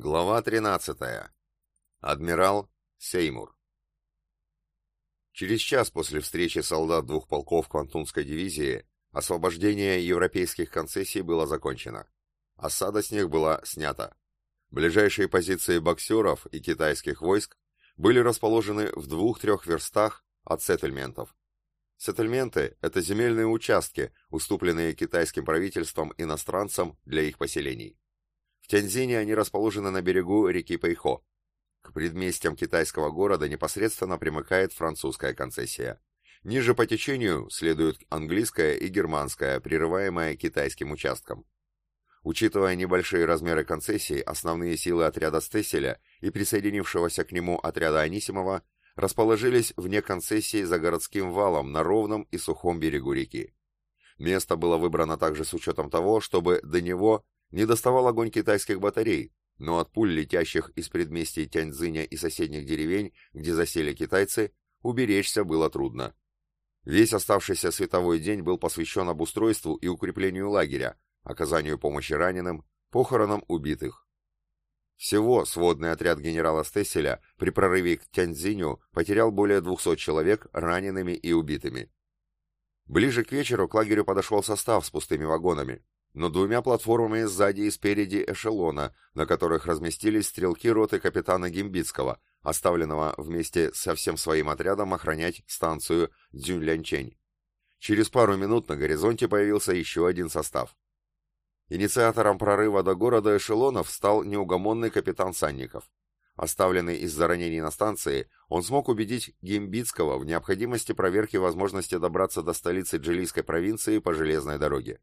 Глава 13. Адмирал Сеймур. Через час после встречи солдат двух полков Квантунской дивизии освобождение европейских концессий было закончено. Осада с них была снята. Ближайшие позиции боксеров и китайских войск были расположены в двух-трех верстах от сеттельментов. Сеттельменты – это земельные участки, уступленные китайским правительством иностранцам для их поселений. В они расположены на берегу реки Пэйхо. К предместьям китайского города непосредственно примыкает французская концессия. Ниже по течению следует английская и германская, прерываемая китайским участком. Учитывая небольшие размеры концессий, основные силы отряда Стесселя и присоединившегося к нему отряда Анисимова расположились вне концессии за городским валом на ровном и сухом берегу реки. Место было выбрано также с учетом того, чтобы до него не доставал огонь китайских батарей, но от пуль, летящих из предместий Тяньцзиня и соседних деревень, где засели китайцы, уберечься было трудно. Весь оставшийся световой день был посвящен обустройству и укреплению лагеря, оказанию помощи раненым, похоронам убитых. Всего сводный отряд генерала Стесселя при прорыве к Тяньцзиню потерял более 200 человек ранеными и убитыми. Ближе к вечеру к лагерю подошел состав с пустыми вагонами, но двумя платформами сзади и спереди эшелона, на которых разместились стрелки роты капитана Гимбицкого, оставленного вместе со всем своим отрядом охранять станцию Дзюньлянчень. Через пару минут на горизонте появился еще один состав. Инициатором прорыва до города эшелонов стал неугомонный капитан Санников. Оставленный из-за ранений на станции, он смог убедить Гимбицкого в необходимости проверки возможности добраться до столицы Джилийской провинции по железной дороге.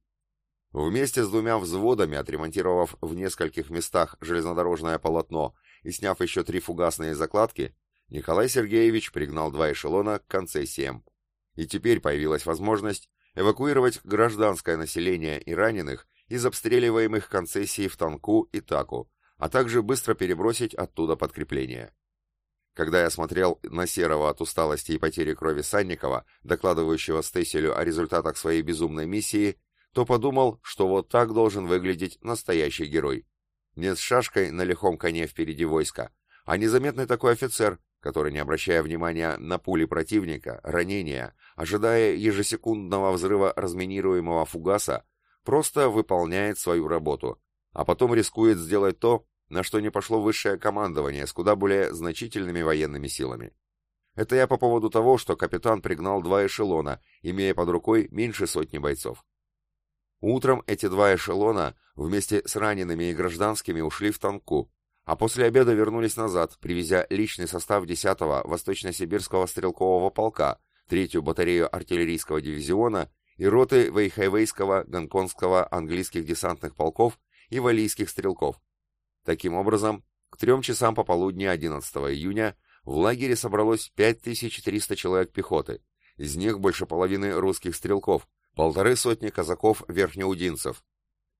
Вместе с двумя взводами, отремонтировав в нескольких местах железнодорожное полотно и сняв еще три фугасные закладки, Николай Сергеевич пригнал два эшелона к концессиям. И теперь появилась возможность эвакуировать гражданское население и раненых из обстреливаемых концессий в Танку и Таку, а также быстро перебросить оттуда подкрепление. Когда я смотрел на Серого от усталости и потери крови Санникова, докладывающего Стесселю о результатах своей безумной миссии, то подумал, что вот так должен выглядеть настоящий герой. Не с шашкой на лихом коне впереди войска, а незаметный такой офицер, который, не обращая внимания на пули противника, ранения, ожидая ежесекундного взрыва разминируемого фугаса, просто выполняет свою работу, а потом рискует сделать то, на что не пошло высшее командование с куда более значительными военными силами. Это я по поводу того, что капитан пригнал два эшелона, имея под рукой меньше сотни бойцов. Утром эти два эшелона вместе с ранеными и гражданскими ушли в Танку, а после обеда вернулись назад, привезя личный состав 10-го Восточно-Сибирского стрелкового полка, третью батарею артиллерийского дивизиона и роты Вейхайвейского, Гонконгского, английских десантных полков и валийских стрелков. Таким образом, к трем часам пополудни 11 июня в лагере собралось 5300 человек пехоты, из них больше половины русских стрелков, полторы сотни казаков-верхнеудинцев.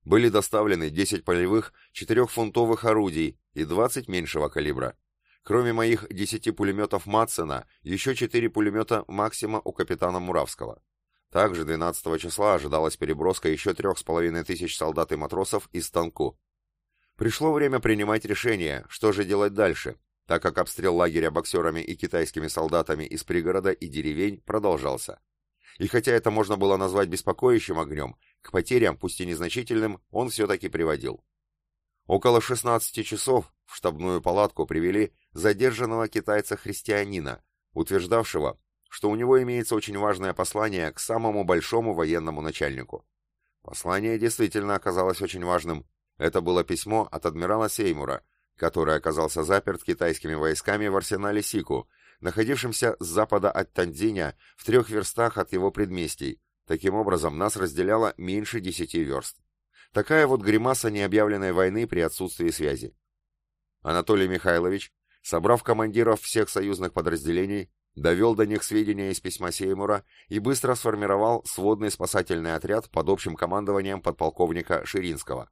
Были доставлены 10 полевых 4-фунтовых орудий и 20 меньшего калибра. Кроме моих 10 пулеметов Матсена, еще 4 пулемета Максима у капитана Муравского. Также 12 числа ожидалась переброска еще трех с половиной тысяч солдат и матросов из Танку. Пришло время принимать решение, что же делать дальше, так как обстрел лагеря боксерами и китайскими солдатами из пригорода и деревень продолжался. И хотя это можно было назвать беспокоящим огнем, к потерям, пусть и незначительным, он все-таки приводил. Около 16 часов в штабную палатку привели задержанного китайца-христианина, утверждавшего, что у него имеется очень важное послание к самому большому военному начальнику. Послание действительно оказалось очень важным. Это было письмо от адмирала Сеймура, который оказался заперт китайскими войсками в арсенале Сику находившимся с запада от Тандзиня в трех верстах от его предместий. Таким образом, нас разделяло меньше десяти верст. Такая вот гримаса необъявленной войны при отсутствии связи. Анатолий Михайлович, собрав командиров всех союзных подразделений, довел до них сведения из письма Сеймура и быстро сформировал сводный спасательный отряд под общим командованием подполковника Ширинского.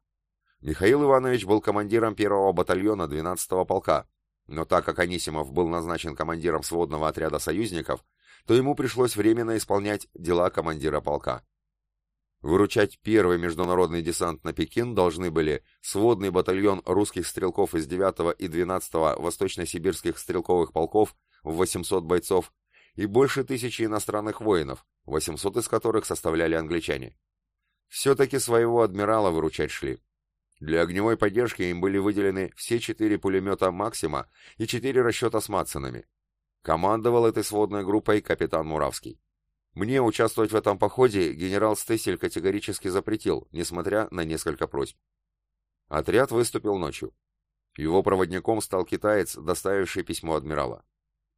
Михаил Иванович был командиром первого батальона 12-го полка, но так как Анисимов был назначен командиром сводного отряда союзников, то ему пришлось временно исполнять дела командира полка. Выручать первый международный десант на Пекин должны были сводный батальон русских стрелков из 9 и 12 восточно-сибирских стрелковых полков в 800 бойцов и больше тысячи иностранных воинов, 800 из которых составляли англичане. Все-таки своего адмирала выручать шли. Для огневой поддержки им были выделены все четыре пулемета «Максима» и четыре расчета с Матсонами. Командовал этой сводной группой капитан Муравский. Мне участвовать в этом походе генерал Стессель категорически запретил, несмотря на несколько просьб. Отряд выступил ночью. Его проводником стал китаец, доставивший письмо адмирала.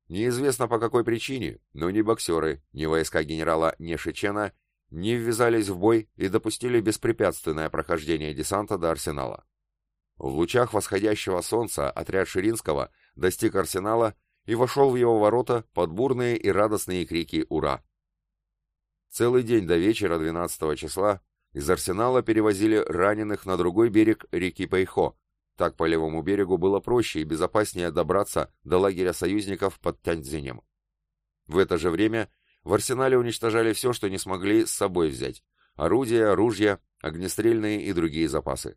Неизвестно по какой причине, но ни боксеры, ни войска генерала Нешичена не ввязались в бой и допустили беспрепятственное прохождение десанта до арсенала. В лучах восходящего солнца отряд Ширинского достиг арсенала и вошел в его ворота под бурные и радостные крики «Ура!». Целый день до вечера 12 числа из арсенала перевозили раненых на другой берег реки Пайхо. Так по левому берегу было проще и безопаснее добраться до лагеря союзников под Тяньцзинем. В это же время в арсенале уничтожали все, что не смогли с собой взять. Орудия, ружья, огнестрельные и другие запасы.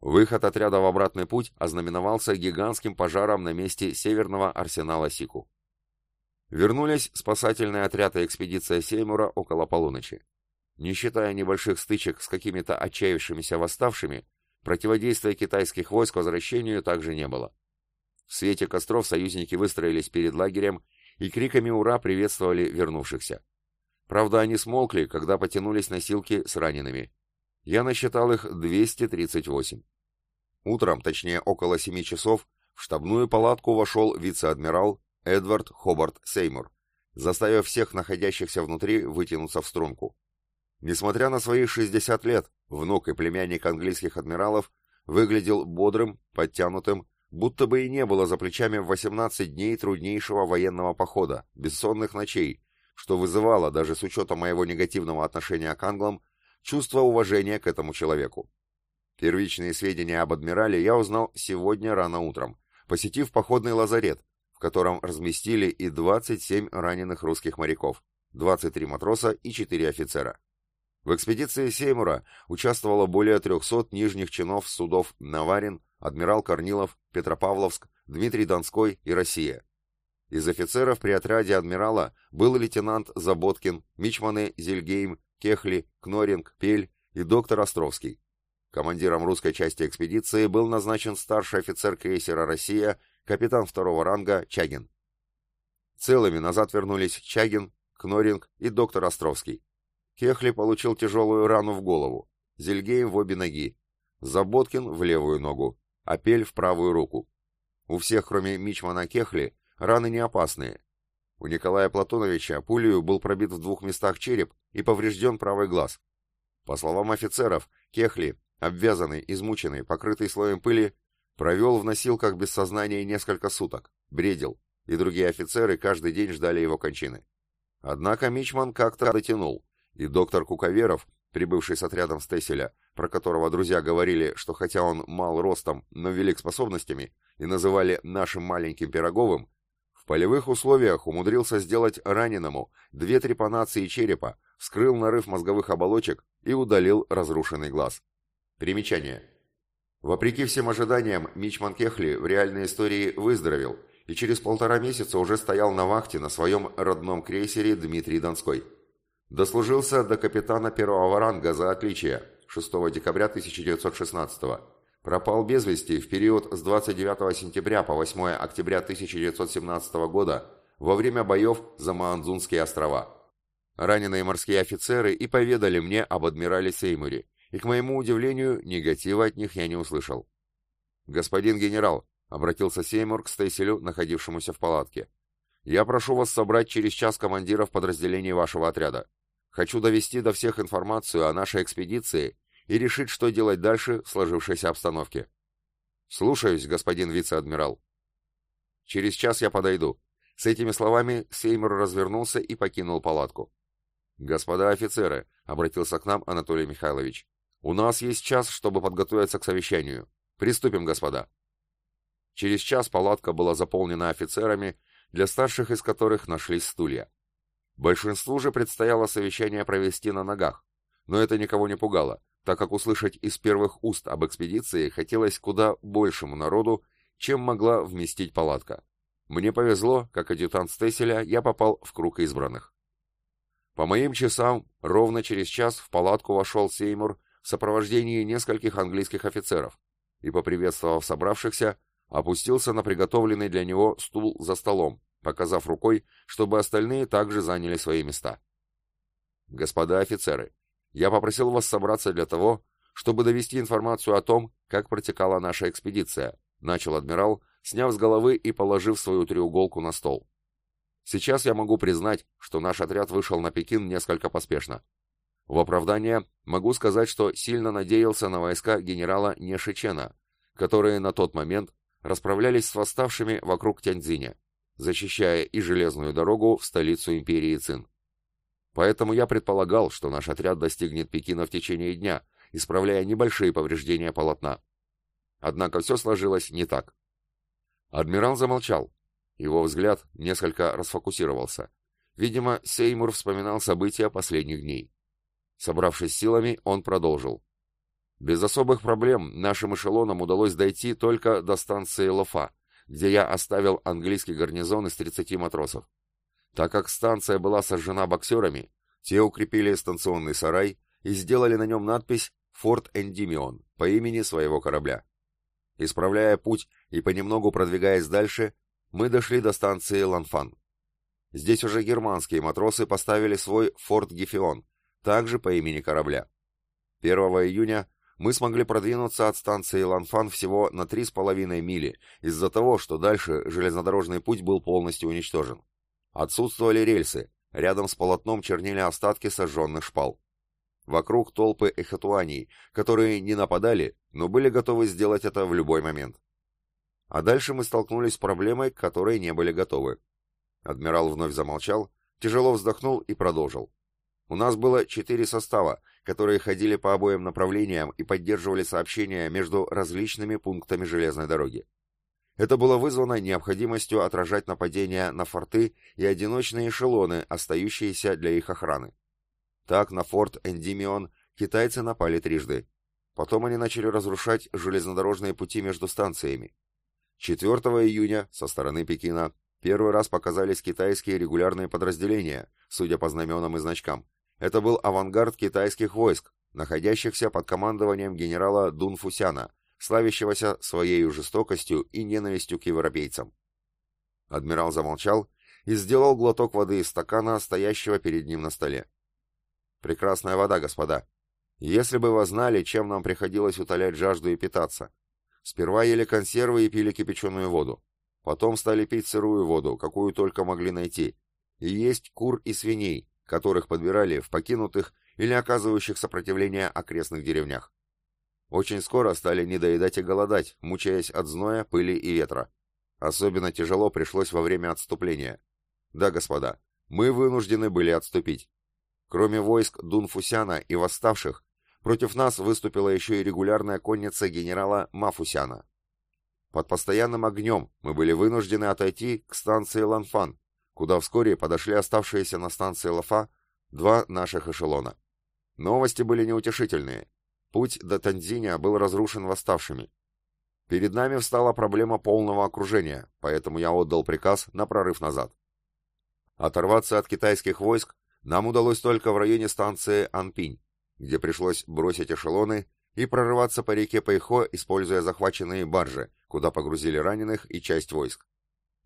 Выход отряда в обратный путь ознаменовался гигантским пожаром на месте северного арсенала Сику. Вернулись спасательный отряд и экспедиция Сеймура около полуночи. Не считая небольших стычек с какими-то отчаявшимися восставшими, противодействия китайских войск возвращению также не было. В свете костров союзники выстроились перед лагерем и криками «Ура!» приветствовали вернувшихся. Правда, они смолкли, когда потянулись носилки с ранеными. Я насчитал их 238. Утром, точнее около 7 часов, в штабную палатку вошел вице-адмирал Эдвард Хобарт Сеймур, заставив всех находящихся внутри вытянуться в струнку. Несмотря на свои 60 лет, внук и племянник английских адмиралов выглядел бодрым, подтянутым будто бы и не было за плечами 18 дней труднейшего военного похода, бессонных ночей, что вызывало, даже с учетом моего негативного отношения к англам, чувство уважения к этому человеку. Первичные сведения об адмирале я узнал сегодня рано утром, посетив походный лазарет, в котором разместили и 27 раненых русских моряков, 23 матроса и 4 офицера. В экспедиции Сеймура участвовало более 300 нижних чинов судов «Наварин», адмирал Корнилов, Петропавловск, Дмитрий Донской и Россия. Из офицеров при отряде адмирала был лейтенант Заботкин, мичманы Зельгейм, Кехли, Кноринг, Пель и доктор Островский. Командиром русской части экспедиции был назначен старший офицер крейсера «Россия», капитан второго ранга Чагин. Целыми назад вернулись Чагин, Кноринг и доктор Островский. Кехли получил тяжелую рану в голову, Зельгейм в обе ноги, Заботкин в левую ногу, Апель в правую руку. У всех, кроме Мичмана Кехли, раны не опасные. У Николая Платоновича пулею был пробит в двух местах череп и поврежден правый глаз. По словам офицеров, Кехли, обвязанный, измученный, покрытый слоем пыли, провел в носилках без сознания несколько суток, бредил, и другие офицеры каждый день ждали его кончины. Однако Мичман как-то дотянул, и доктор Куковеров, прибывший с отрядом Стесселя, про которого друзья говорили, что хотя он мал ростом, но велик способностями, и называли нашим маленьким Пироговым, в полевых условиях умудрился сделать раненому две трепанации черепа, вскрыл нарыв мозговых оболочек и удалил разрушенный глаз. Примечание. Вопреки всем ожиданиям, Мичман Кехли в реальной истории выздоровел и через полтора месяца уже стоял на вахте на своем родном крейсере Дмитрий Донской. Дослужился до капитана первого ранга за отличие 6 декабря 1916 Пропал без вести в период с 29 сентября по 8 октября 1917 года во время боев за Маанзунские острова. Раненые морские офицеры и поведали мне об адмирале Сеймуре, и, к моему удивлению, негатива от них я не услышал. «Господин генерал», — обратился Сеймур к Стейселю, находившемуся в палатке, — «я прошу вас собрать через час командиров подразделений вашего отряда. Хочу довести до всех информацию о нашей экспедиции и решить, что делать дальше в сложившейся обстановке. Слушаюсь, господин вице-адмирал. Через час я подойду. С этими словами Сеймур развернулся и покинул палатку. Господа офицеры, обратился к нам Анатолий Михайлович. У нас есть час, чтобы подготовиться к совещанию. Приступим, господа. Через час палатка была заполнена офицерами, для старших из которых нашлись стулья. Большинству же предстояло совещание провести на ногах, Но это никого не пугало, так как услышать из первых уст об экспедиции хотелось куда большему народу, чем могла вместить палатка. Мне повезло, как адъютант Стесселя, я попал в круг избранных. По моим часам, ровно через час в палатку вошел Сеймур в сопровождении нескольких английских офицеров и, поприветствовав собравшихся, опустился на приготовленный для него стул за столом, показав рукой, чтобы остальные также заняли свои места. «Господа офицеры, я попросил вас собраться для того, чтобы довести информацию о том, как протекала наша экспедиция», начал адмирал, сняв с головы и положив свою треуголку на стол. «Сейчас я могу признать, что наш отряд вышел на Пекин несколько поспешно. В оправдание могу сказать, что сильно надеялся на войска генерала Нешичена, которые на тот момент расправлялись с восставшими вокруг Тяньцзиня, защищая и железную дорогу в столицу империи Цин. Поэтому я предполагал, что наш отряд достигнет Пекина в течение дня, исправляя небольшие повреждения полотна. Однако все сложилось не так. Адмирал замолчал. Его взгляд несколько расфокусировался. Видимо, Сеймур вспоминал события последних дней. Собравшись силами, он продолжил. Без особых проблем нашим эшелонам удалось дойти только до станции Лофа, где я оставил английский гарнизон из 30 матросов. Так как станция была сожжена боксерами, те укрепили станционный сарай и сделали на нем надпись «Форт Эндимион» по имени своего корабля. Исправляя путь и понемногу продвигаясь дальше, мы дошли до станции Ланфан. Здесь уже германские матросы поставили свой «Форт Гефион», также по имени корабля. 1 июня мы смогли продвинуться от станции Ланфан всего на 3,5 мили, из-за того, что дальше железнодорожный путь был полностью уничтожен. Отсутствовали рельсы, рядом с полотном чернили остатки сожженных шпал. Вокруг толпы эхатуаний, которые не нападали, но были готовы сделать это в любой момент. А дальше мы столкнулись с проблемой, к которой не были готовы. Адмирал вновь замолчал, тяжело вздохнул и продолжил. У нас было четыре состава, которые ходили по обоим направлениям и поддерживали сообщения между различными пунктами железной дороги. Это было вызвано необходимостью отражать нападения на форты и одиночные эшелоны, остающиеся для их охраны. Так на форт Эндимион китайцы напали трижды. Потом они начали разрушать железнодорожные пути между станциями. 4 июня со стороны Пекина первый раз показались китайские регулярные подразделения, судя по знаменам и значкам, это был авангард китайских войск, находящихся под командованием генерала Дун Фусяна, славящегося своей жестокостью и ненавистью к европейцам. Адмирал замолчал и сделал глоток воды из стакана, стоящего перед ним на столе. «Прекрасная вода, господа. Если бы вы знали, чем нам приходилось утолять жажду и питаться. Сперва ели консервы и пили кипяченую воду. Потом стали пить сырую воду, какую только могли найти, и есть кур и свиней, которых подбирали в покинутых или оказывающих сопротивление окрестных деревнях. Очень скоро стали недоедать и голодать, мучаясь от зноя, пыли и ветра. Особенно тяжело пришлось во время отступления. Да, господа, мы вынуждены были отступить. Кроме войск Дунфусяна и восставших, против нас выступила еще и регулярная конница генерала Мафусяна. Под постоянным огнем мы были вынуждены отойти к станции Ланфан, куда вскоре подошли оставшиеся на станции Лафа два наших эшелона. Новости были неутешительные. Путь до Танзиня был разрушен восставшими. Перед нами встала проблема полного окружения, поэтому я отдал приказ на прорыв назад. Оторваться от китайских войск нам удалось только в районе станции Анпинь, где пришлось бросить эшелоны и прорываться по реке Пайхо, используя захваченные баржи, куда погрузили раненых и часть войск.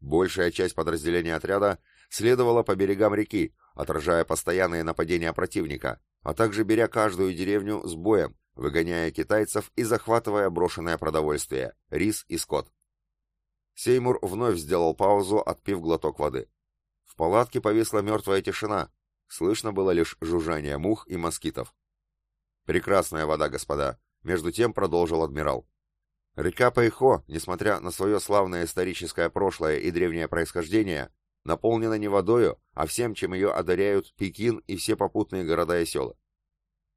Большая часть подразделения отряда следовала по берегам реки, отражая постоянные нападения противника, а также беря каждую деревню с боем, выгоняя китайцев и захватывая брошенное продовольствие, рис и скот. Сеймур вновь сделал паузу, отпив глоток воды. В палатке повисла мертвая тишина, слышно было лишь жужжание мух и москитов. «Прекрасная вода, господа», — между тем продолжил адмирал. Река Пайхо, несмотря на свое славное историческое прошлое и древнее происхождение, наполнена не водою, а всем, чем ее одаряют Пекин и все попутные города и села.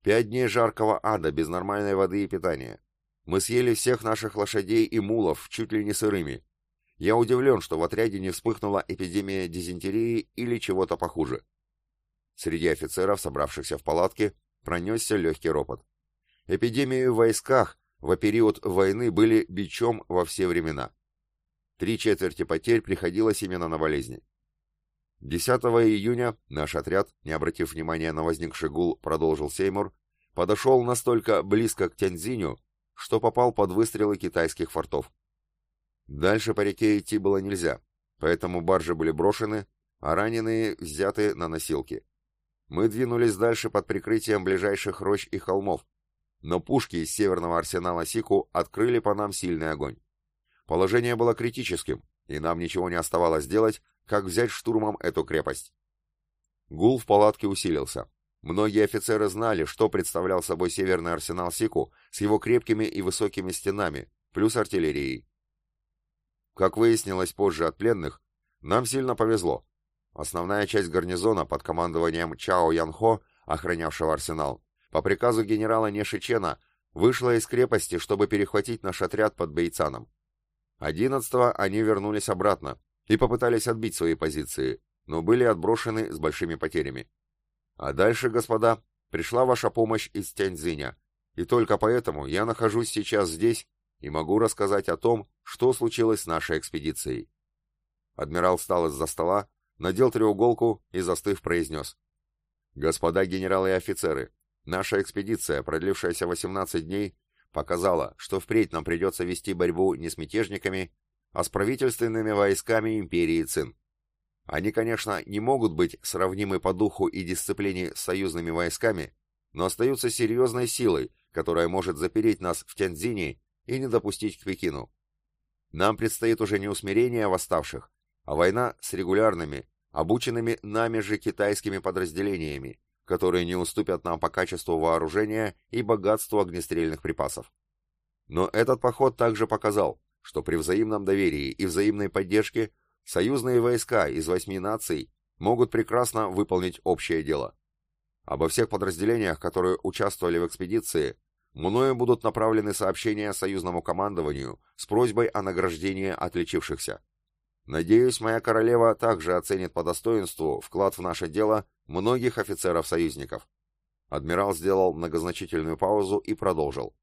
Пять дней жаркого ада без нормальной воды и питания. Мы съели всех наших лошадей и мулов, чуть ли не сырыми. Я удивлен, что в отряде не вспыхнула эпидемия дизентерии или чего-то похуже. Среди офицеров, собравшихся в палатке, пронесся легкий ропот. Эпидемии в войсках в период войны были бичом во все времена. Три четверти потерь приходилось именно на болезни. 10 июня наш отряд, не обратив внимания на возникший гул, продолжил Сеймур, подошел настолько близко к Тяньцзиню, что попал под выстрелы китайских фортов. Дальше по реке идти было нельзя, поэтому баржи были брошены, а раненые взяты на носилки. Мы двинулись дальше под прикрытием ближайших рощ и холмов, но пушки из северного арсенала Сику открыли по нам сильный огонь. Положение было критическим, и нам ничего не оставалось делать, как взять штурмом эту крепость. Гул в палатке усилился. Многие офицеры знали, что представлял собой северный арсенал Сику с его крепкими и высокими стенами, плюс артиллерией. Как выяснилось позже от пленных, нам сильно повезло. Основная часть гарнизона под командованием Чао Янхо, охранявшего арсенал, по приказу генерала Нешичена, вышла из крепости, чтобы перехватить наш отряд под Бейцаном. 11-го они вернулись обратно и попытались отбить свои позиции, но были отброшены с большими потерями. А дальше, господа, пришла ваша помощь из Тяньцзиня, и только поэтому я нахожусь сейчас здесь и могу рассказать о том, что случилось с нашей экспедицией. Адмирал встал из-за стола, надел треуголку и, застыв, произнес. «Господа генералы и офицеры, наша экспедиция, продлившаяся 18 дней, показала, что впредь нам придется вести борьбу не с мятежниками, а с правительственными войсками империи Цин. Они, конечно, не могут быть сравнимы по духу и дисциплине с союзными войсками, но остаются серьезной силой, которая может запереть нас в Тяньцзине и не допустить к Пекину. Нам предстоит уже не усмирение восставших, а война с регулярными, обученными нами же китайскими подразделениями, которые не уступят нам по качеству вооружения и богатству огнестрельных припасов. Но этот поход также показал, что при взаимном доверии и взаимной поддержке союзные войска из восьми наций могут прекрасно выполнить общее дело. Обо всех подразделениях, которые участвовали в экспедиции, мною будут направлены сообщения союзному командованию с просьбой о награждении отличившихся. Надеюсь, моя королева также оценит по достоинству вклад в наше дело многих офицеров-союзников. Адмирал сделал многозначительную паузу и продолжил.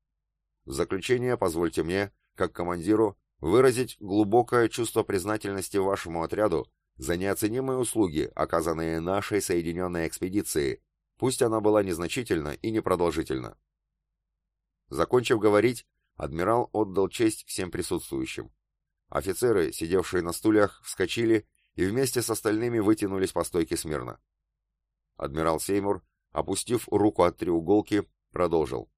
В заключение позвольте мне, как командиру, выразить глубокое чувство признательности вашему отряду за неоценимые услуги, оказанные нашей соединенной экспедиции, пусть она была незначительна и непродолжительна. Закончив говорить, адмирал отдал честь всем присутствующим. Офицеры, сидевшие на стульях, вскочили и вместе с остальными вытянулись по стойке смирно. Адмирал Сеймур, опустив руку от треуголки, продолжил.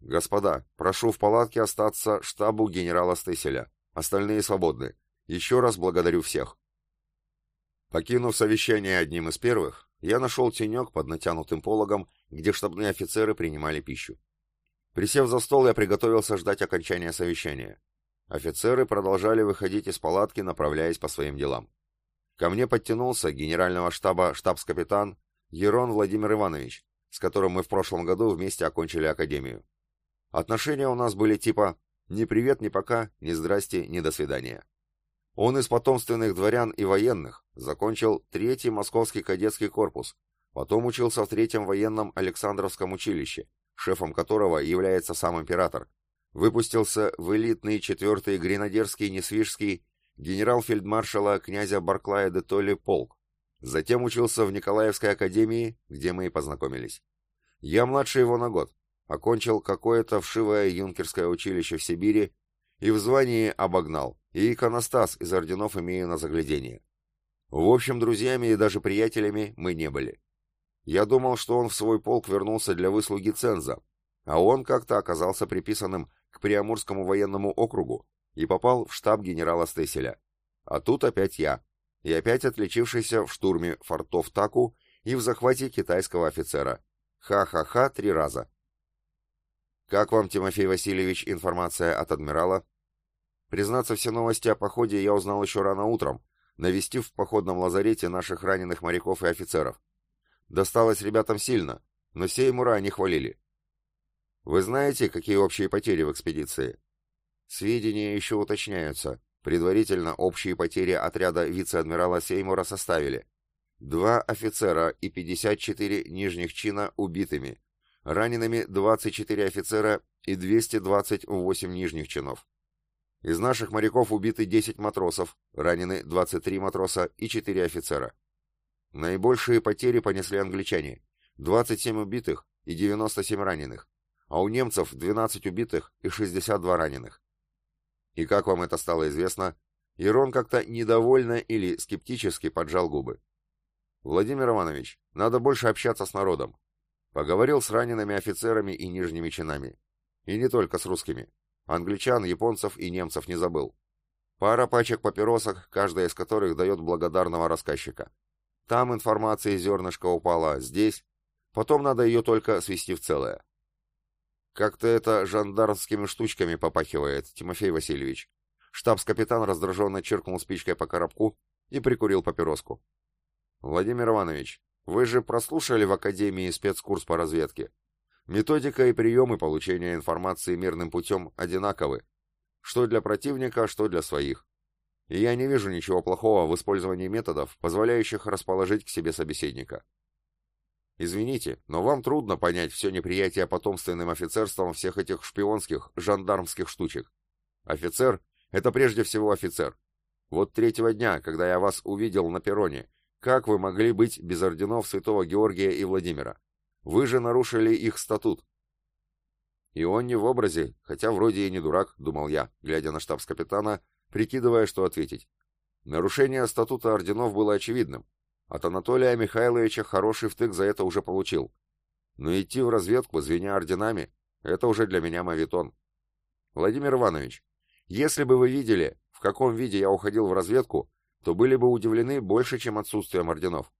«Господа, прошу в палатке остаться штабу генерала Стеселя. Остальные свободны. Еще раз благодарю всех». Покинув совещание одним из первых, я нашел тенек под натянутым пологом, где штабные офицеры принимали пищу. Присев за стол, я приготовился ждать окончания совещания. Офицеры продолжали выходить из палатки, направляясь по своим делам. Ко мне подтянулся генерального штаба штабс-капитан Ерон Владимир Иванович, с которым мы в прошлом году вместе окончили академию. Отношения у нас были типа «ни привет, ни пока, ни здрасте, ни до свидания». Он из потомственных дворян и военных, закончил третий московский кадетский корпус, потом учился в третьем военном Александровском училище, шефом которого является сам император, выпустился в элитный четвертый гренадерский Несвижский генерал-фельдмаршала князя Барклая де Толли полк. Затем учился в Николаевской академии, где мы и познакомились. Я младше его на год, окончил какое-то вшивое юнкерское училище в Сибири и в звании обогнал, и иконостас из орденов имею на заглядение. В общем, друзьями и даже приятелями мы не были. Я думал, что он в свой полк вернулся для выслуги ценза, а он как-то оказался приписанным к Приамурскому военному округу и попал в штаб генерала Стеселя. А тут опять я, и опять отличившийся в штурме фортов Таку и в захвате китайского офицера. Ха-ха-ха три раза. Как вам, Тимофей Васильевич, информация от адмирала? Признаться, все новости о походе я узнал еще рано утром, навестив в походном лазарете наших раненых моряков и офицеров. Досталось ребятам сильно, но Сеймура они хвалили. Вы знаете, какие общие потери в экспедиции? Сведения еще уточняются. Предварительно общие потери отряда вице-адмирала Сеймура составили два офицера и 54 нижних чина убитыми, ранеными 24 офицера и 228 нижних чинов. Из наших моряков убиты 10 матросов, ранены 23 матроса и 4 офицера. Наибольшие потери понесли англичане – 27 убитых и 97 раненых, а у немцев 12 убитых и 62 раненых. И как вам это стало известно, Ирон как-то недовольно или скептически поджал губы. «Владимир Иванович, надо больше общаться с народом. Поговорил с ранеными офицерами и нижними чинами. И не только с русскими. Англичан, японцев и немцев не забыл. Пара пачек папиросок, каждая из которых дает благодарного рассказчика. Там информация зернышко упала, здесь. Потом надо ее только свести в целое. Как-то это жандармскими штучками попахивает, Тимофей Васильевич. Штабс-капитан раздраженно черкнул спичкой по коробку и прикурил папироску. Владимир Иванович, вы же прослушали в Академии спецкурс по разведке. Методика и приемы получения информации мирным путем одинаковы. Что для противника, что для своих. И я не вижу ничего плохого в использовании методов, позволяющих расположить к себе собеседника. Извините, но вам трудно понять все неприятие потомственным офицерством всех этих шпионских, жандармских штучек. Офицер — это прежде всего офицер. Вот третьего дня, когда я вас увидел на перроне, как вы могли быть без орденов Святого Георгия и Владимира? Вы же нарушили их статут. И он не в образе, хотя вроде и не дурак, думал я, глядя на штабс-капитана, прикидывая, что ответить. Нарушение статута орденов было очевидным. От Анатолия Михайловича хороший втык за это уже получил. Но идти в разведку, звеня орденами, это уже для меня мавитон. Владимир Иванович, если бы вы видели, в каком виде я уходил в разведку, то были бы удивлены больше, чем отсутствием орденов.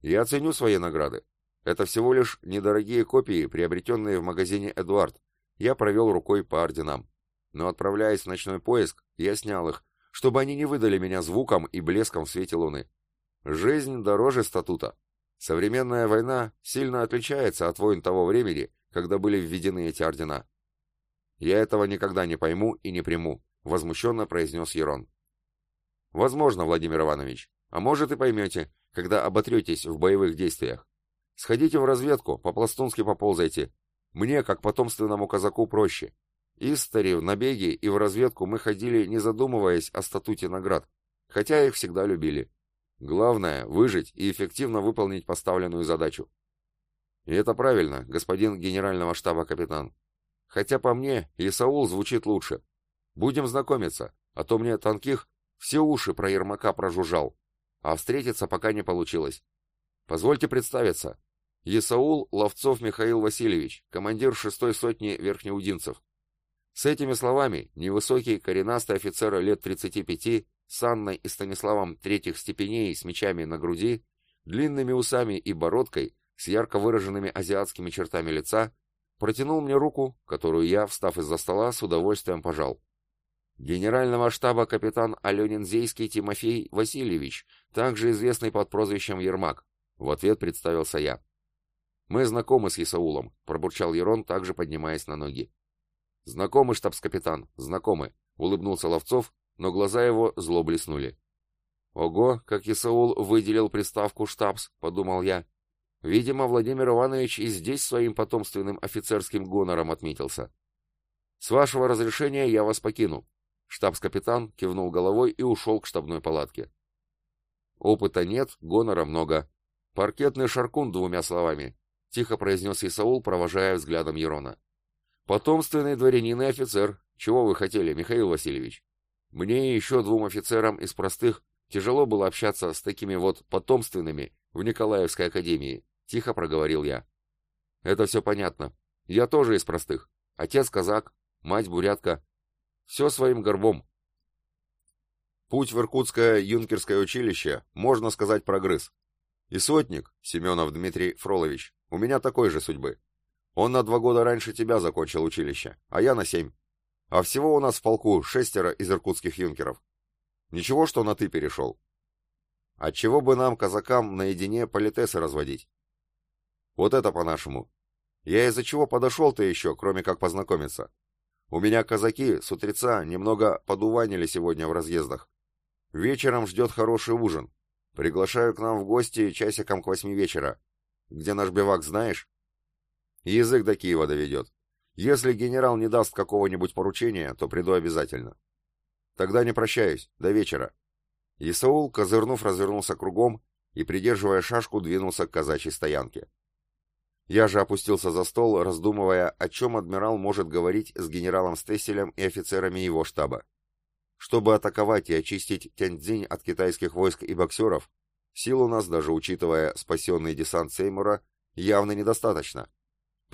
Я ценю свои награды, это всего лишь недорогие копии, приобретенные в магазине «Эдуард». Я провел рукой по орденам. Но отправляясь в ночной поиск, я снял их, чтобы они не выдали меня звуком и блеском в свете луны. Жизнь дороже статута. Современная война сильно отличается от войн того времени, когда были введены эти ордена. Я этого никогда не пойму и не приму, возмущенно произнес Ерон. Возможно, Владимир Иванович, а может и поймете, когда оботретесь в боевых действиях. Сходите в разведку, по-пластунски поползайте. Мне, как потомственному казаку, проще. Истори в набеги и в разведку мы ходили, не задумываясь о статуте наград, хотя их всегда любили. Главное — выжить и эффективно выполнить поставленную задачу. И это правильно, господин генерального штаба капитан. Хотя по мне, Исаул звучит лучше. Будем знакомиться, а то мне танких все уши про Ермака прожужжал, а встретиться пока не получилось. Позвольте представиться. Исаул Ловцов Михаил Васильевич, командир шестой сотни верхнеудинцев. С этими словами невысокий коренастый офицер лет 35 с Анной и Станиславом третьих степеней с мечами на груди, длинными усами и бородкой, с ярко выраженными азиатскими чертами лица, протянул мне руку, которую я, встав из-за стола, с удовольствием пожал. Генерального штаба капитан Аленин Зейский Тимофей Васильевич, также известный под прозвищем Ермак. В ответ представился я. «Мы знакомы с Исаулом», — пробурчал Ерон, также поднимаясь на ноги. «Знакомы, штабс-капитан, знакомы», — улыбнулся Ловцов, но глаза его зло блеснули. «Ого, как Исаул выделил приставку «штабс», — подумал я. Видимо, Владимир Иванович и здесь своим потомственным офицерским гонором отметился. «С вашего разрешения я вас покину», — штабс-капитан кивнул головой и ушел к штабной палатке. «Опыта нет, гонора много», «Паркетный шаркун двумя словами», — тихо произнес Исаул, провожая взглядом Ерона. «Потомственный дворянин и офицер. Чего вы хотели, Михаил Васильевич? Мне и еще двум офицерам из простых тяжело было общаться с такими вот потомственными в Николаевской академии», — тихо проговорил я. «Это все понятно. Я тоже из простых. Отец казак, мать бурятка. Все своим горбом». Путь в Иркутское юнкерское училище, можно сказать, прогресс. И сотник, Семенов Дмитрий Фролович, у меня такой же судьбы. Он на два года раньше тебя закончил училище, а я на семь. А всего у нас в полку шестеро из иркутских юнкеров. Ничего, что на «ты» перешел. Отчего бы нам, казакам, наедине политесы разводить? Вот это по-нашему. Я из-за чего подошел-то еще, кроме как познакомиться? У меня казаки с утреца немного подуванили сегодня в разъездах. Вечером ждет хороший ужин, Приглашаю к нам в гости часиком к восьми вечера. Где наш бивак, знаешь? Язык до Киева доведет. Если генерал не даст какого-нибудь поручения, то приду обязательно. Тогда не прощаюсь. До вечера. Исаул, козырнув, развернулся кругом и, придерживая шашку, двинулся к казачьей стоянке. Я же опустился за стол, раздумывая, о чем адмирал может говорить с генералом Стесселем и офицерами его штаба. Чтобы атаковать и очистить Тяньцзинь от китайских войск и боксеров, сил у нас, даже учитывая спасенный десант Сеймура, явно недостаточно.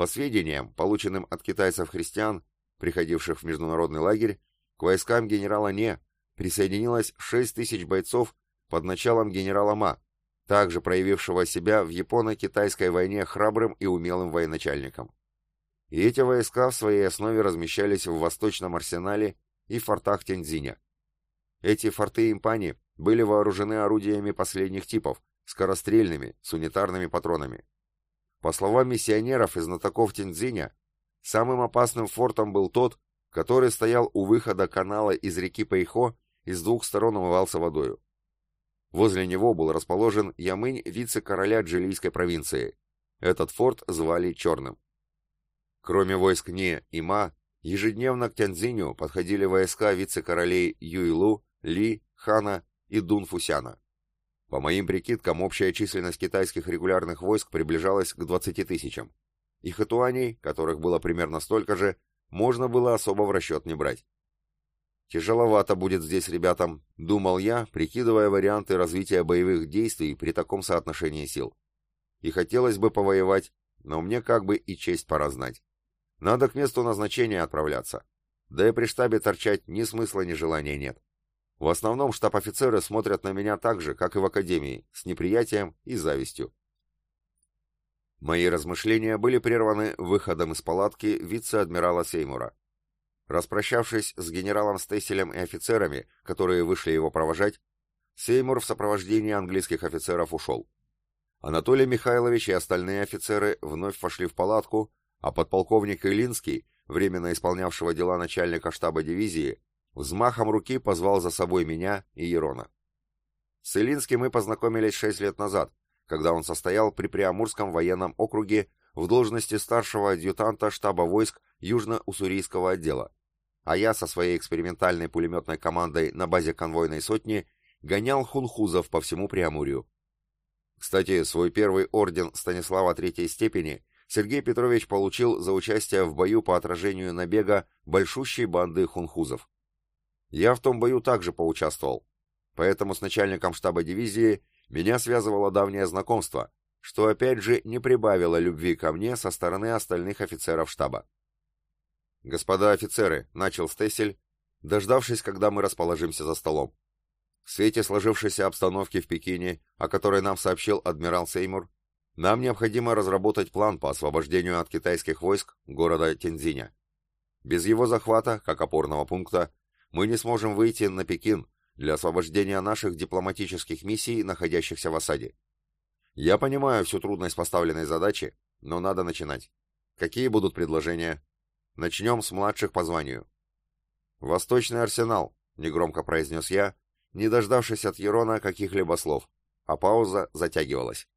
По сведениям, полученным от китайцев-христиан, приходивших в международный лагерь, к войскам генерала Не присоединилось 6 тысяч бойцов под началом генерала Ма, также проявившего себя в японо-китайской войне храбрым и умелым военачальником. И эти войска в своей основе размещались в Восточном арсенале и фортах Тензиня. Эти форты импани были вооружены орудиями последних типов, скорострельными, с унитарными патронами. По словам миссионеров и знатоков Тензиня, самым опасным фортом был тот, который стоял у выхода канала из реки Пэйхо и с двух сторон умывался водою. Возле него был расположен Ямынь вице-короля Джилийской провинции. Этот форт звали Черным. Кроме войск Не и Ма, ежедневно к Тяньцзиню подходили войска вице-королей Юйлу, Ли, Хана и Дунфусяна. По моим прикидкам, общая численность китайских регулярных войск приближалась к 20 тысячам. И хатуаней, которых было примерно столько же, можно было особо в расчет не брать. Тяжеловато будет здесь ребятам, думал я, прикидывая варианты развития боевых действий при таком соотношении сил. И хотелось бы повоевать, но мне как бы и честь пора знать. Надо к месту назначения отправляться. Да и при штабе торчать ни смысла, ни желания нет. В основном штаб-офицеры смотрят на меня так же, как и в академии, с неприятием и завистью. Мои размышления были прерваны выходом из палатки вице-адмирала Сеймура. Распрощавшись с генералом Стесселем и офицерами, которые вышли его провожать, Сеймур в сопровождении английских офицеров ушел. Анатолий Михайлович и остальные офицеры вновь вошли в палатку, а подполковник Илинский, временно исполнявшего дела начальника штаба дивизии, взмахом руки позвал за собой меня и Ерона. С Илинским мы познакомились шесть лет назад, когда он состоял при Приамурском военном округе в должности старшего адъютанта штаба войск Южно-Уссурийского отдела а я со своей экспериментальной пулеметной командой на базе конвойной сотни гонял хунхузов по всему Преамурью. Кстати, свой первый орден Станислава Третьей степени Сергей Петрович получил за участие в бою по отражению набега большущей банды хунхузов. Я в том бою также поучаствовал, поэтому с начальником штаба дивизии меня связывало давнее знакомство, что опять же не прибавило любви ко мне со стороны остальных офицеров штаба. «Господа офицеры», — начал Стессель, дождавшись, когда мы расположимся за столом. В свете сложившейся обстановки в Пекине, о которой нам сообщил адмирал Сеймур, нам необходимо разработать план по освобождению от китайских войск города Тензиня. Без его захвата, как опорного пункта, мы не сможем выйти на Пекин для освобождения наших дипломатических миссий, находящихся в осаде. Я понимаю всю трудность поставленной задачи, но надо начинать. Какие будут предложения? Начнем с младших по званию. «Восточный арсенал», — негромко произнес я, не дождавшись от Ерона каких-либо слов, а пауза затягивалась.